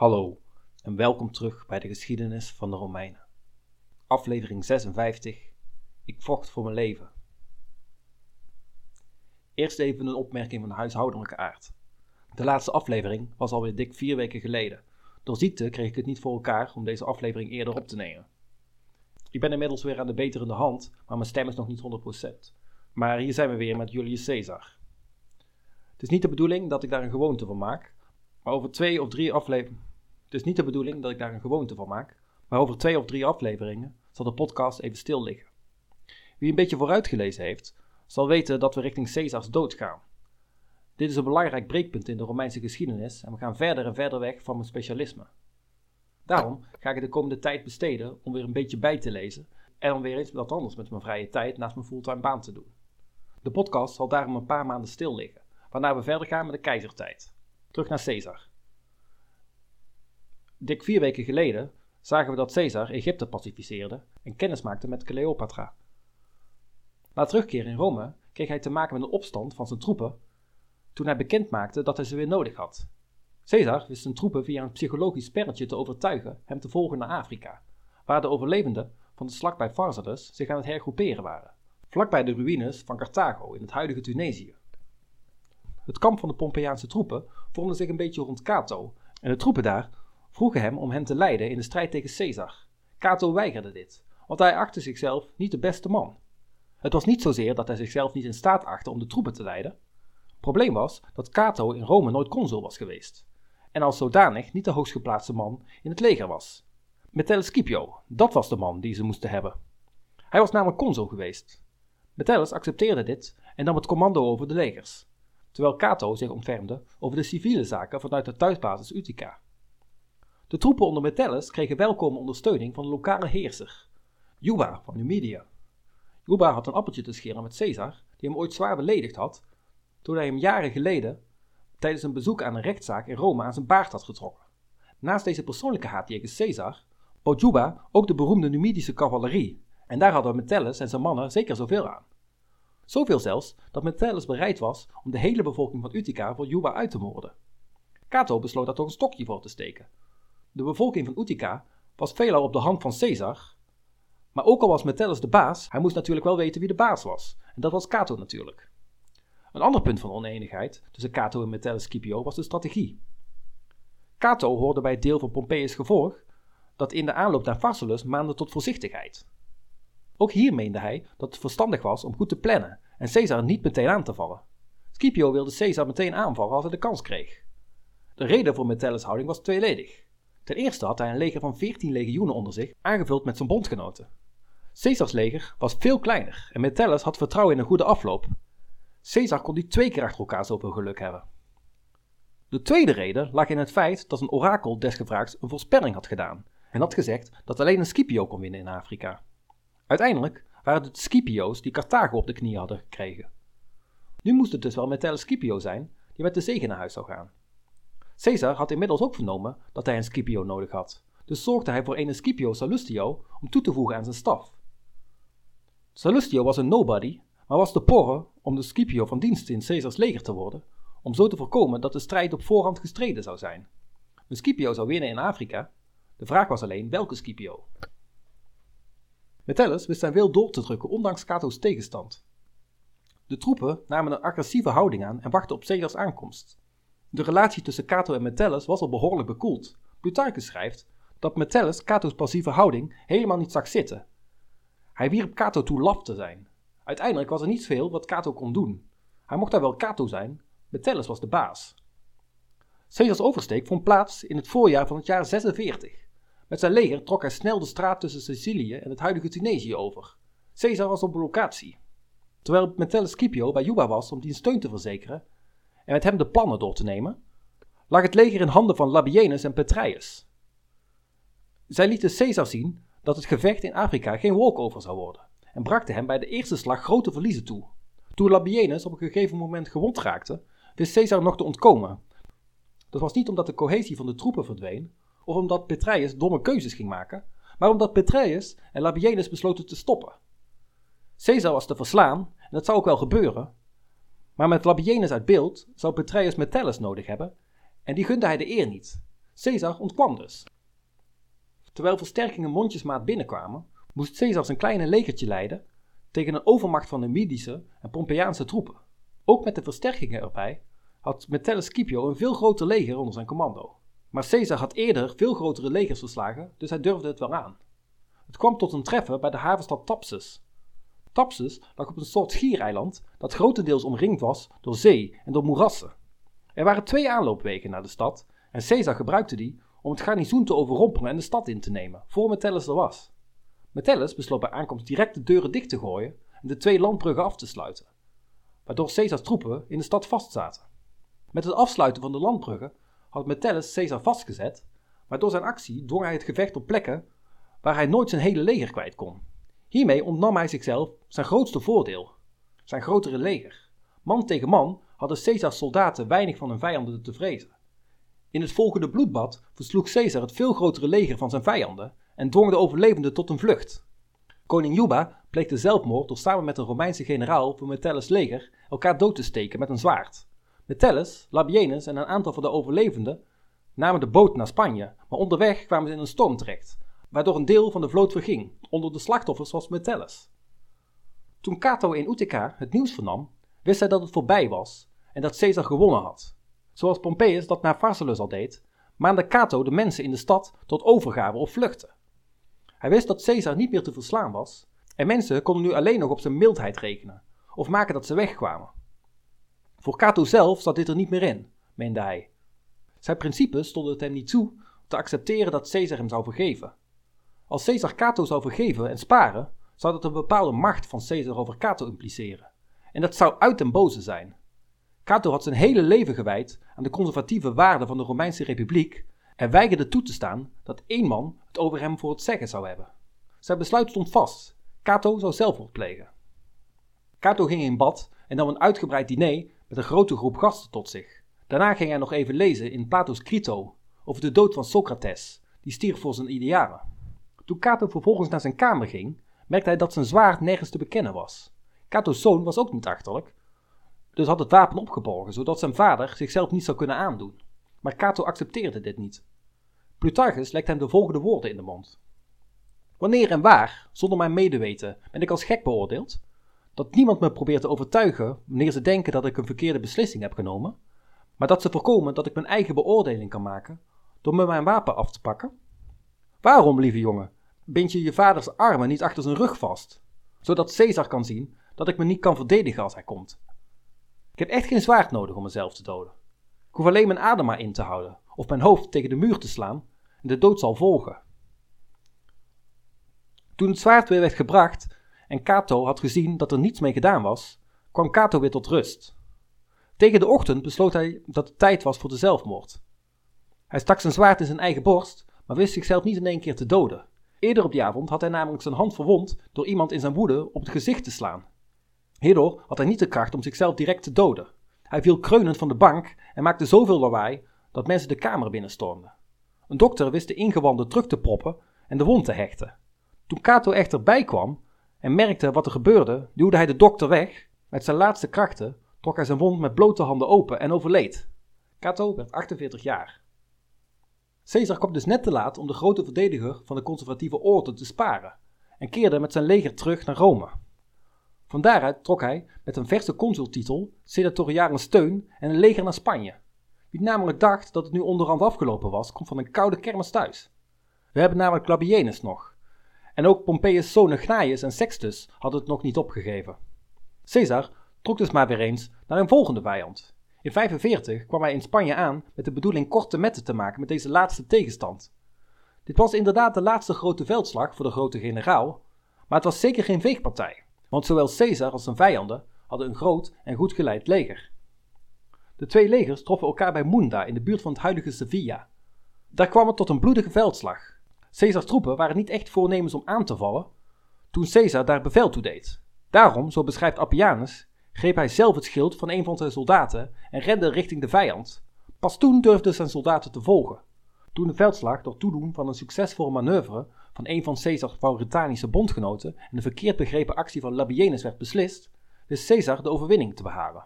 Hallo en welkom terug bij de geschiedenis van de Romeinen. Aflevering 56. Ik vocht voor mijn leven. Eerst even een opmerking van huishoudelijke aard. De laatste aflevering was alweer dik vier weken geleden. Door ziekte kreeg ik het niet voor elkaar om deze aflevering eerder op te nemen. Ik ben inmiddels weer aan de beterende hand, maar mijn stem is nog niet 100%. Maar hier zijn we weer met Julius Caesar. Het is niet de bedoeling dat ik daar een gewoonte van maak, maar over twee of drie afleveringen. Het is niet de bedoeling dat ik daar een gewoonte van maak, maar over twee of drie afleveringen zal de podcast even stil liggen. Wie een beetje vooruitgelezen heeft, zal weten dat we richting Caesars dood gaan. Dit is een belangrijk breekpunt in de Romeinse geschiedenis en we gaan verder en verder weg van mijn specialisme. Daarom ga ik de komende tijd besteden om weer een beetje bij te lezen en om weer eens wat anders met mijn vrije tijd naast mijn fulltime baan te doen. De podcast zal daarom een paar maanden stil liggen, waarna we verder gaan met de keizertijd. Terug naar Caesar. Dik vier weken geleden zagen we dat Caesar Egypte pacificeerde en kennis maakte met Cleopatra. Na terugkeer in Rome kreeg hij te maken met een opstand van zijn troepen toen hij bekend maakte dat hij ze weer nodig had. Caesar wist zijn troepen via een psychologisch spelletje te overtuigen hem te volgen naar Afrika, waar de overlevenden van de slag bij Pharsalus zich aan het hergroeperen waren, vlakbij de ruïnes van Carthago in het huidige Tunesië. Het kamp van de Pompeiaanse troepen vormde zich een beetje rond Cato en de troepen daar vroegen hem om hen te leiden in de strijd tegen Caesar. Cato weigerde dit, want hij achtte zichzelf niet de beste man. Het was niet zozeer dat hij zichzelf niet in staat achtte om de troepen te leiden. Het probleem was dat Cato in Rome nooit consul was geweest en als zodanig niet de hoogstgeplaatste man in het leger was. Metellus Scipio, dat was de man die ze moesten hebben. Hij was namelijk consul geweest. Metellus accepteerde dit en nam het commando over de legers, terwijl Cato zich ontfermde over de civiele zaken vanuit de thuisbasis Utica. De troepen onder Metellus kregen welkome ondersteuning van de lokale heerser, Juba van Numidia. Juba had een appeltje te scheren met Caesar, die hem ooit zwaar beledigd had toen hij hem jaren geleden tijdens een bezoek aan een rechtszaak in Rome aan zijn baard had getrokken. Naast deze persoonlijke haat tegen Caesar, bood Juba ook de beroemde Numidische cavalerie, en daar hadden Metellus en zijn mannen zeker zoveel aan. Zoveel zelfs dat Metellus bereid was om de hele bevolking van Utica voor Juba uit te moorden. Cato besloot daar toch een stokje voor te steken. De bevolking van Utica was veelal op de hand van Caesar, maar ook al was Metellus de baas, hij moest natuurlijk wel weten wie de baas was, en dat was Cato natuurlijk. Een ander punt van oneenigheid tussen Cato en Metellus Scipio was de strategie. Cato hoorde bij het deel van Pompeius gevolg dat in de aanloop naar Pharsalus maande tot voorzichtigheid. Ook hier meende hij dat het verstandig was om goed te plannen en Caesar niet meteen aan te vallen. Scipio wilde Caesar meteen aanvallen als hij de kans kreeg. De reden voor Metellus' houding was tweeledig. Ten eerste had hij een leger van 14 legioenen onder zich, aangevuld met zijn bondgenoten. Caesars leger was veel kleiner en Metellus had vertrouwen in een goede afloop, Caesar kon niet twee keer achter elkaar zoveel geluk hebben. De tweede reden lag in het feit dat een orakel desgevraagd een voorspelling had gedaan en had gezegd dat alleen een Scipio kon winnen in Afrika. Uiteindelijk waren het de Scipio's die Carthago op de knie hadden gekregen. Nu moest het dus wel Metellus Scipio zijn die met de zegen naar huis zou gaan. Caesar had inmiddels ook vernomen dat hij een Scipio nodig had, dus zorgde hij voor een Scipio Salustio om toe te voegen aan zijn staf. Salustio was een nobody maar was te porren om de Scipio van dienst in Caesars leger te worden, om zo te voorkomen dat de strijd op voorhand gestreden zou zijn. Een Scipio zou winnen in Afrika, de vraag was alleen welke Scipio. Metellus wist zijn wil door te drukken ondanks Cato's tegenstand. De troepen namen een agressieve houding aan en wachten op Caesars aankomst. De relatie tussen Cato en Metellus was al behoorlijk bekoeld. Plutarchus schrijft dat Metellus Cato's passieve houding helemaal niet zag zitten. Hij wierp Cato toe laf te zijn, Uiteindelijk was er niet veel wat Cato kon doen. Hij mocht daar wel Cato zijn, Metellus was de baas. Caesars oversteek vond plaats in het voorjaar van het jaar 46. Met zijn leger trok hij snel de straat tussen Sicilië en het huidige Tunesië over. Caesar was op locatie. Terwijl Metellus Scipio bij Juba was om die steun te verzekeren en met hem de plannen door te nemen, lag het leger in handen van Labienus en Petreius. Zij lieten Caesar zien dat het gevecht in Afrika geen walkover zou worden en brachten hem bij de eerste slag grote verliezen toe. Toen Labienus op een gegeven moment gewond raakte, wist Caesar nog te ontkomen. Dat was niet omdat de cohesie van de troepen verdween, of omdat Petreius domme keuzes ging maken, maar omdat Petreius en Labienus besloten te stoppen. Caesar was te verslaan, en dat zou ook wel gebeuren, maar met Labienus uit beeld zou Petreius Metellus nodig hebben, en die gunde hij de eer niet. Caesar ontkwam dus. Terwijl versterkingen mondjesmaat binnenkwamen, moest Caesar zijn kleine legertje leiden tegen een overmacht van de Midische en Pompeiaanse troepen. Ook met de versterkingen erbij had Metellus Scipio een veel groter leger onder zijn commando. Maar Caesar had eerder veel grotere legers verslagen, dus hij durfde het wel aan. Het kwam tot een treffen bij de havenstad Thapsus. Thapsus lag op een soort schiereiland dat grotendeels omringd was door zee en door moerassen. Er waren twee aanloopwegen naar de stad en Caesar gebruikte die om het garnizoen te overrompelen en de stad in te nemen, voor Metellus er was. Metellus besloot bij aankomst direct de deuren dicht te gooien en de twee landbruggen af te sluiten, waardoor Caesars troepen in de stad vastzaten. Met het afsluiten van de landbruggen had Metellus Caesar vastgezet, maar door zijn actie dwong hij het gevecht op plekken waar hij nooit zijn hele leger kwijt kon. Hiermee ontnam hij zichzelf zijn grootste voordeel, zijn grotere leger. Man tegen man hadden Caesars soldaten weinig van hun vijanden te vrezen. In het volgende bloedbad versloeg Caesar het veel grotere leger van zijn vijanden en dwong de overlevenden tot een vlucht. Koning Juba pleegde zelfmoord door samen met een Romeinse generaal van Metellus' leger elkaar dood te steken met een zwaard. Metellus, Labienus en een aantal van de overlevenden namen de boot naar Spanje, maar onderweg kwamen ze in een storm terecht, waardoor een deel van de vloot verging. Onder de slachtoffers was Metellus. Toen Cato in Utica het nieuws vernam, wist hij dat het voorbij was en dat Caesar gewonnen had. Zoals Pompeius dat naar Pharsalus al deed, maande Cato de mensen in de stad tot overgave of vluchten. Hij wist dat Caesar niet meer te verslaan was en mensen konden nu alleen nog op zijn mildheid rekenen of maken dat ze wegkwamen. Voor Cato zelf zat dit er niet meer in, meende hij. Zijn principes stonden het hem niet toe te accepteren dat Caesar hem zou vergeven. Als Caesar Cato zou vergeven en sparen, zou dat een bepaalde macht van Caesar over Cato impliceren. En dat zou uit den boze zijn. Cato had zijn hele leven gewijd aan de conservatieve waarden van de Romeinse Republiek en weigerde toe te staan dat één man het over hem voor het zeggen zou hebben. Zijn besluit stond vast. Cato zou zelfmoord plegen. Cato ging in bad en nam een uitgebreid diner met een grote groep gasten tot zich. Daarna ging hij nog even lezen in Plato's Crito over de dood van Socrates, die stierf voor zijn idealen. Toen Cato vervolgens naar zijn kamer ging, merkte hij dat zijn zwaard nergens te bekennen was. Cato's zoon was ook niet achterlijk, dus had het wapen opgeborgen, zodat zijn vader zichzelf niet zou kunnen aandoen. Maar Cato accepteerde dit niet. Plutarchus legt hem de volgende woorden in de mond. Wanneer en waar, zonder mijn medeweten, ben ik als gek beoordeeld? Dat niemand me probeert te overtuigen wanneer ze denken dat ik een verkeerde beslissing heb genomen, maar dat ze voorkomen dat ik mijn eigen beoordeling kan maken door me mijn wapen af te pakken? Waarom, lieve jongen, bind je je vaders armen niet achter zijn rug vast, zodat Caesar kan zien dat ik me niet kan verdedigen als hij komt? Ik heb echt geen zwaard nodig om mezelf te doden. Ik hoef alleen mijn adem maar in te houden of mijn hoofd tegen de muur te slaan en de dood zal volgen. Toen het zwaard weer werd gebracht en Cato had gezien dat er niets mee gedaan was, kwam Cato weer tot rust. Tegen de ochtend besloot hij dat het tijd was voor de zelfmoord. Hij stak zijn zwaard in zijn eigen borst, maar wist zichzelf niet in één keer te doden. Eerder op die avond had hij namelijk zijn hand verwond door iemand in zijn woede op het gezicht te slaan. Hierdoor had hij niet de kracht om zichzelf direct te doden. Hij viel kreunend van de bank en maakte zoveel lawaai dat mensen de kamer binnenstormden. Een dokter wist de ingewanden terug te proppen en de wond te hechten. Toen Cato echter bijkwam en merkte wat er gebeurde, duwde hij de dokter weg. Met zijn laatste krachten trok hij zijn wond met blote handen open en overleed. Cato werd 48 jaar. Caesar kwam dus net te laat om de grote verdediger van de conservatieve orde te sparen en keerde met zijn leger terug naar Rome. Van daaruit trok hij met een verse consultitel, senatoriale steun en een leger naar Spanje. Wie namelijk dacht dat het nu onderhand afgelopen was, komt van een koude kermis thuis. We hebben namelijk Labienus nog. En ook Pompeius' zonen Gnaeus en Sextus hadden het nog niet opgegeven. Caesar trok dus maar weer eens naar een volgende vijand. In 45 kwam hij in Spanje aan met de bedoeling korte metten te maken met deze laatste tegenstand. Dit was inderdaad de laatste grote veldslag voor de grote generaal, maar het was zeker geen veegpartij, want zowel Caesar als zijn vijanden hadden een groot en goed geleid leger. De twee legers troffen elkaar bij Munda in de buurt van het huidige Sevilla. Daar kwam het tot een bloedige veldslag. Caesars troepen waren niet echt voornemens om aan te vallen, toen Caesar daar bevel toe deed. Daarom, zo beschrijft Appianus, greep hij zelf het schild van een van zijn soldaten en rende richting de vijand. Pas toen durfden zijn soldaten te volgen. Toen de veldslag door toedoen van een succesvolle manoeuvre van een van Caesars Mauritanische bondgenoten en de verkeerd begrepen actie van Labienus werd beslist, wist Caesar de overwinning te behalen.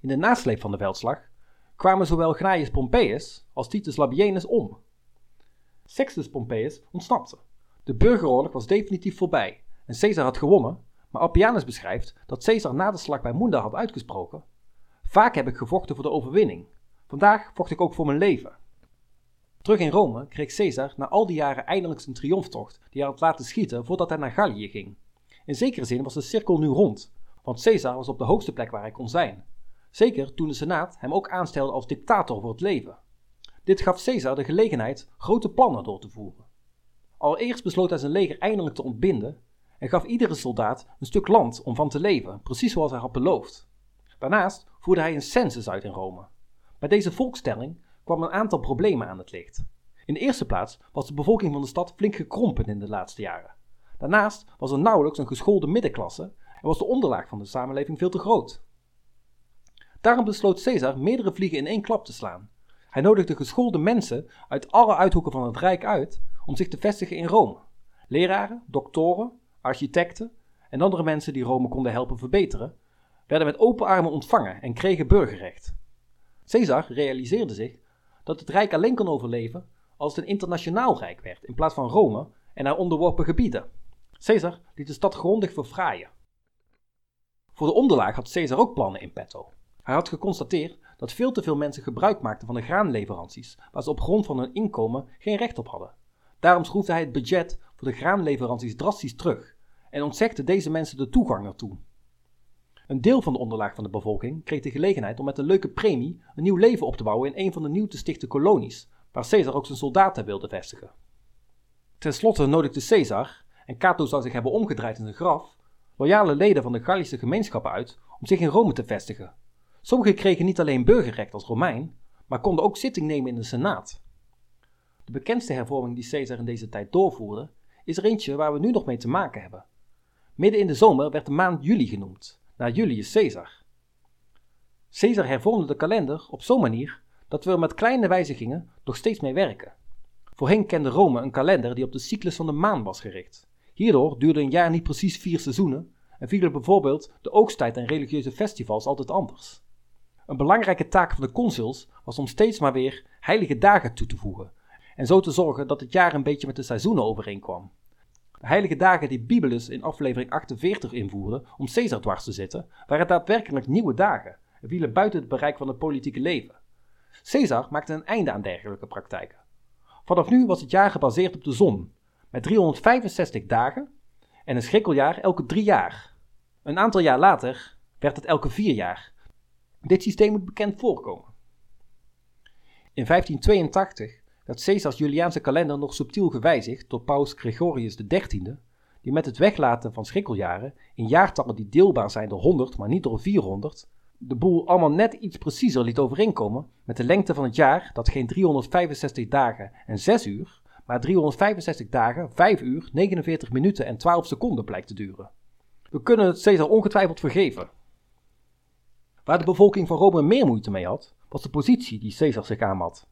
In de nasleep van de veldslag kwamen zowel Gnaeus Pompeius als Titus Labienus om. Sextus Pompeius ontsnapte. De burgeroorlog was definitief voorbij en Caesar had gewonnen, maar Appianus beschrijft dat Caesar na de slag bij Munda had uitgesproken: Vaak heb ik gevochten voor de overwinning. Vandaag vocht ik ook voor mijn leven. Terug in Rome kreeg Caesar na al die jaren eindelijk zijn triomftocht die hij had laten schieten voordat hij naar Gallië ging. In zekere zin was de cirkel nu rond, want Caesar was op de hoogste plek waar hij kon zijn. Zeker toen de Senaat hem ook aanstelde als dictator voor het leven. Dit gaf Caesar de gelegenheid grote plannen door te voeren. Allereerst besloot hij zijn leger eindelijk te ontbinden en gaf iedere soldaat een stuk land om van te leven, precies zoals hij had beloofd. Daarnaast voerde hij een census uit in Rome. Bij deze volkstelling kwam een aantal problemen aan het licht. In de eerste plaats was de bevolking van de stad flink gekrompen in de laatste jaren. Daarnaast was er nauwelijks een geschoolde middenklasse en was de onderlaag van de samenleving veel te groot. Daarom besloot Caesar meerdere vliegen in één klap te slaan. Hij nodigde geschoolde mensen uit alle uithoeken van het Rijk uit om zich te vestigen in Rome. Leraren, doktoren, architecten en andere mensen die Rome konden helpen verbeteren, werden met open armen ontvangen en kregen burgerrecht. Caesar realiseerde zich dat het Rijk alleen kon overleven als het een internationaal rijk werd in plaats van Rome en haar onderworpen gebieden. Caesar liet de stad grondig verfraaien. Voor de onderlaag had Caesar ook plannen in petto. Hij had geconstateerd dat veel te veel mensen gebruik maakten van de graanleveranties, waar ze op grond van hun inkomen geen recht op hadden. Daarom schroefde hij het budget voor de graanleveranties drastisch terug en ontzegde deze mensen de toegang ertoe. Een deel van de onderlaag van de bevolking kreeg de gelegenheid om met een leuke premie een nieuw leven op te bouwen in een van de nieuw te stichten kolonies, waar Caesar ook zijn soldaten wilde vestigen. Ten slotte nodigde Caesar, en Cato zou zich hebben omgedraaid in zijn graf, loyale leden van de Gallische gemeenschappen uit om zich in Rome te vestigen. Sommigen kregen niet alleen burgerrecht als Romein, maar konden ook zitting nemen in de Senaat. De bekendste hervorming die Caesar in deze tijd doorvoerde, is er eentje waar we nu nog mee te maken hebben. Midden in de zomer werd de maand juli genoemd, naar Julius Caesar. Caesar hervormde de kalender op zo'n manier dat we er met kleine wijzigingen nog steeds mee werken. Voorheen kende Rome een kalender die op de cyclus van de maan was gericht. Hierdoor duurde een jaar niet precies vier seizoenen en vielen bijvoorbeeld de oogsttijd en religieuze festivals altijd anders. Een belangrijke taak van de consuls was om steeds maar weer heilige dagen toe te voegen en zo te zorgen dat het jaar een beetje met de seizoenen overeenkwam. Heilige dagen die Bibelus in aflevering 48 invoerde om Caesar dwars te zitten, waren daadwerkelijk nieuwe dagen en vielen buiten het bereik van het politieke leven. Caesar maakte een einde aan dergelijke praktijken. Vanaf nu was het jaar gebaseerd op de zon, met 365 dagen en een schrikkeljaar elke drie jaar. Een aantal jaar later werd het elke vier jaar. Dit systeem moet bekend voorkomen. In 1582 werd Caesars Juliaanse kalender nog subtiel gewijzigd door paus Gregorius XIII, die met het weglaten van schrikkeljaren in jaartallen die deelbaar zijn door 100, maar niet door 400, de boel allemaal net iets preciezer liet overeenkomen met de lengte van het jaar dat geen 365 dagen en 6 uur, maar 365 dagen, 5 uur, 49 minuten en 12 seconden blijkt te duren. We kunnen het Caesar ongetwijfeld vergeven. Waar de bevolking van Rome meer moeite mee had, was de positie die Caesar zich aanmat.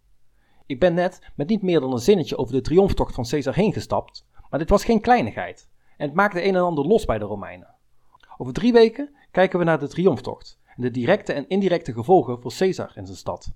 Ik ben net met niet meer dan een zinnetje over de triomftocht van Caesar heen gestapt, maar dit was geen kleinigheid en het maakte een en ander los bij de Romeinen. Over drie weken kijken we naar de triomftocht en de directe en indirecte gevolgen voor Caesar en zijn stad.